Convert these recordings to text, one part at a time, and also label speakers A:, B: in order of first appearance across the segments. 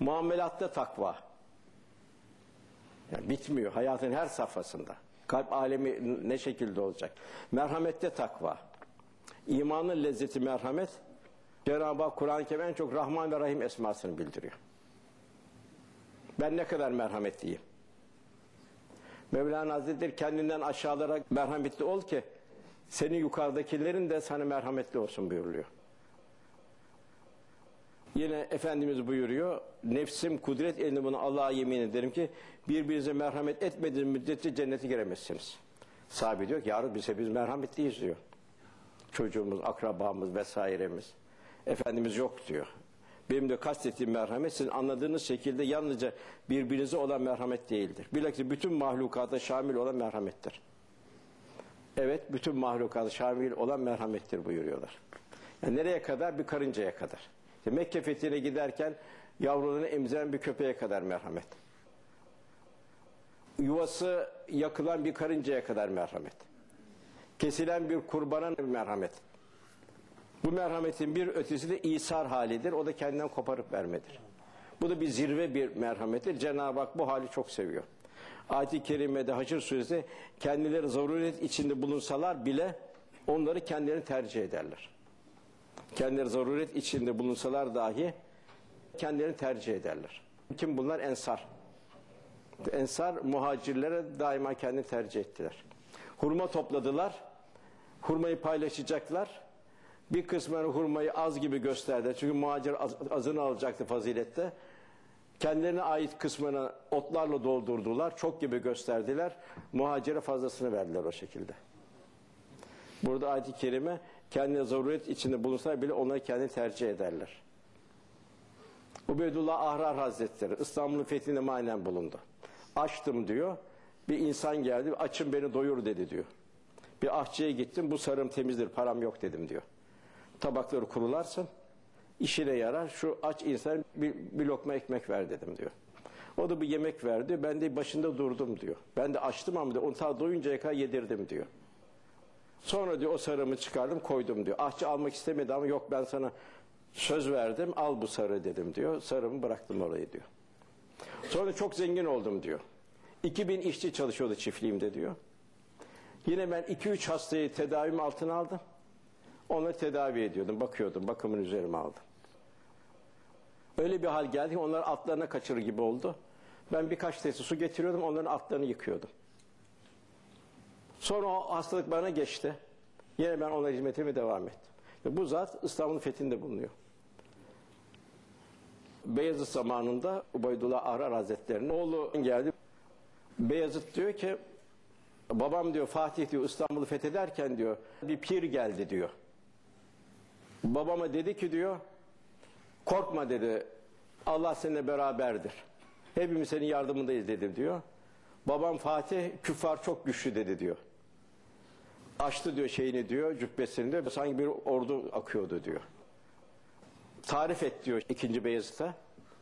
A: Muamelatta takva. Yani bitmiyor hayatın her safhasında. Kalp alemi ne şekilde olacak? Merhamette takva. İmanın lezzeti merhamet. Cenab-ı Hak Kur'an-ı Kerim en çok Rahman ve Rahim esmasını bildiriyor. Ben ne kadar merhametliyim. Mevlana Hazretleri kendinden aşağılara merhametli ol ki senin yukarıdakilerin de sana merhametli olsun buyuruluyor. Yine Efendimiz buyuruyor, nefsim kudret elinde bunu Allah'a yemin ederim ki birbirinize merhamet etmediğiniz müddetçe cennete giremezsiniz. Sahabe diyor ki, yarın bize biz merhametliyiz diyor. Çocuğumuz, akrabamız vesairemiz. Efendimiz yok diyor. Benim de kastettiğim merhamet sizin anladığınız şekilde yalnızca birbirinize olan merhamet değildir. Bilakis bütün mahlukata şamil olan merhamettir. Evet, bütün mahlukata şamil olan merhamettir buyuruyorlar. Yani nereye kadar? Bir karıncaya kadar. İşte Mekke fethine giderken yavrularını emziren bir köpeğe kadar merhamet. Yuvası yakılan bir karıncaya kadar merhamet. Kesilen bir kurbana merhamet. Bu merhametin bir ötesi de İsar halidir. O da kendinden koparıp vermedir. Bu da bir zirve bir merhamettir. Cenab-ı Hak bu hali çok seviyor. Ayet-i Kerime'de Haşr Suresi kendileri zaruret içinde bulunsalar bile onları kendilerini tercih ederler. Kendileri zaruret içinde bulunsalar dahi kendilerini tercih ederler. Kim bunlar? Ensar. Ensar muhacirlere daima kendini tercih ettiler. Hurma topladılar. Hurmayı paylaşacaklar. Bir kısmını hurmayı az gibi gösterdi. Çünkü muhacir az, azını alacaktı fazilette. Kendilerine ait kısmını otlarla doldurdular. Çok gibi gösterdiler. Muhacire fazlasını verdiler o şekilde. Burada ayet-i kerime kendine zaruret içinde bulunsa bile onları kendi tercih ederler. Ubeydullah Ahrar Hazretleri İstanbul'un fethinde manen bulundu. Açtım diyor. Bir insan geldi. Açın beni doyur dedi diyor. Bir ahçıya gittim. Bu sarım temizdir. Param yok dedim diyor. Tabakları kurularsın. işine yarar. Şu aç insan bir, bir lokma ekmek ver dedim diyor. O da bir yemek verdi. Ben de başında durdum diyor. Ben de açtım ama diyor, onu ta doyuncaya kadar yedirdim diyor. Sonra diyor o sarımı çıkardım koydum diyor. Ahçı almak istemedi ama yok ben sana söz verdim al bu sarı dedim diyor. Sarımı bıraktım orayı diyor. Sonra çok zengin oldum diyor. 2000 işçi çalışıyordu çiftliğimde diyor. Yine ben 2-3 hastayı tedavim altına aldım. Onları tedavi ediyordum, bakıyordum, bakımın üzerime aldım. Öyle bir hal geldi ki onları atlarına kaçırır gibi oldu. Ben birkaç testi su getiriyordum, onların atlarını yıkıyordum. Sonra o hastalık bana geçti. Yine ben ona hizmetime devam ettim. Ve bu zat İstanbul'un fethinde bulunuyor. Beyazıt zamanında Ubaydullah Ahrar Hazretleri'nin oğlu geldi. Beyazıt diyor ki babam diyor Fatih diyor İstanbul'u fethederken diyor bir pir geldi diyor. Babama dedi ki diyor korkma dedi Allah seninle beraberdir. Hepimiz senin yardımındayız dedim diyor. Babam Fatih küffar çok güçlü dedi diyor. Açtı diyor şeyini diyor cübbesini diyor sanki bir ordu akıyordu diyor. Tarif et diyor ikinci Beyazıt'a.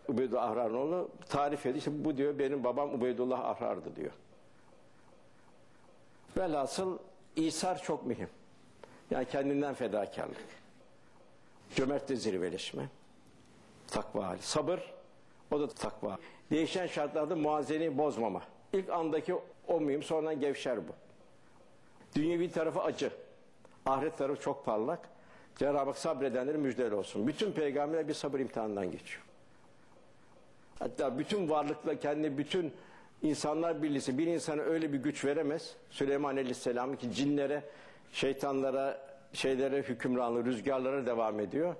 A: Ubeydullah Ahrar'ın oğlu tarif ediyor. İşte bu diyor benim babam Ubeydullah Ahrar'dı diyor. Velhasıl İsar çok mühim. Yani kendinden fedakarlık. Cömertli zirveleşme. Takva hali. Sabır o da takva. Değişen şartlarda muazeneyi bozmama. İlk andaki o mühim sonradan gevşer bu. Dünyevi tarafı acı. Ahiret tarafı çok parlak. Cenab-ı Hak sabredenlerin müjdeli olsun. Bütün peygamberler bir sabır imtihanından geçiyor. Hatta bütün varlıkla kendi bütün insanlar birlisi bir insana öyle bir güç veremez. Süleyman Aleyhisselam ki cinlere, şeytanlara, şeylere hükümranlığı, rüzgarlara devam ediyor.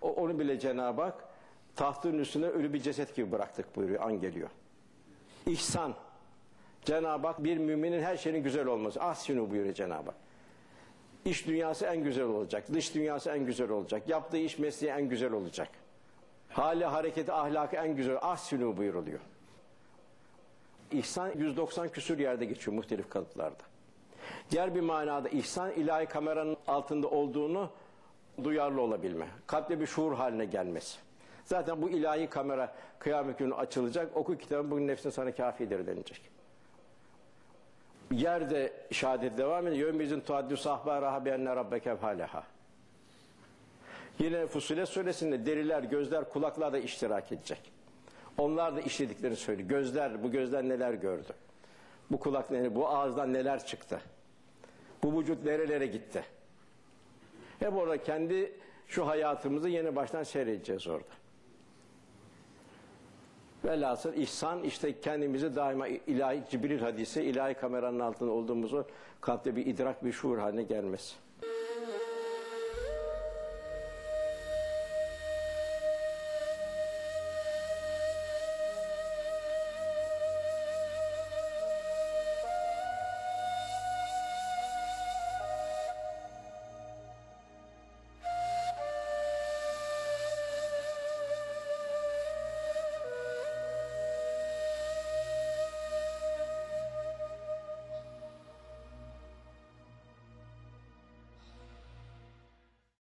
A: O, onu bile Cenab-ı Hak tahtın üstüne ölü bir ceset gibi bıraktık buyuruyor. An geliyor. İhsan. Cenab-ı Hak bir müminin her şeyin güzel olması. Ahsinu buyuruyor Cenab-ı Hak. İş dünyası en güzel olacak. Dış dünyası en güzel olacak. Yaptığı iş mesleği en güzel olacak. Hali, hareketi, ahlakı en güzel. Ahsinu buyuruluyor. İhsan 190 küsür yerde geçiyor muhtelif kalıplarda. Diğer bir manada ihsan ilahi kameranın altında olduğunu duyarlı olabilme. Kalpte bir şuur haline gelmesi. Zaten bu ilahi kamera kıyamet günü açılacak. Oku kitabı bugün nefsin sana kafidir denilecek. Yerde şehadet devam ediyor. Yömizin tuaddü sahba raha benne rabbeke haleha. Yine Fusilet suresinde deriler, gözler, kulaklar da iştirak edecek. Onlar da işlediklerini söylüyor. Gözler, bu gözler neler gördü? Bu kulak neler, bu ağızdan neler çıktı? Bu vücut nerelere gitti? Hep orada kendi şu hayatımızı yeni baştan seyredeceğiz orada. Velhasıl ihsan işte kendimizi daima ilahi Cibril hadisi ilahi kameranın altında olduğumuzu kalpte bir idrak bir şuur haline gelmesi.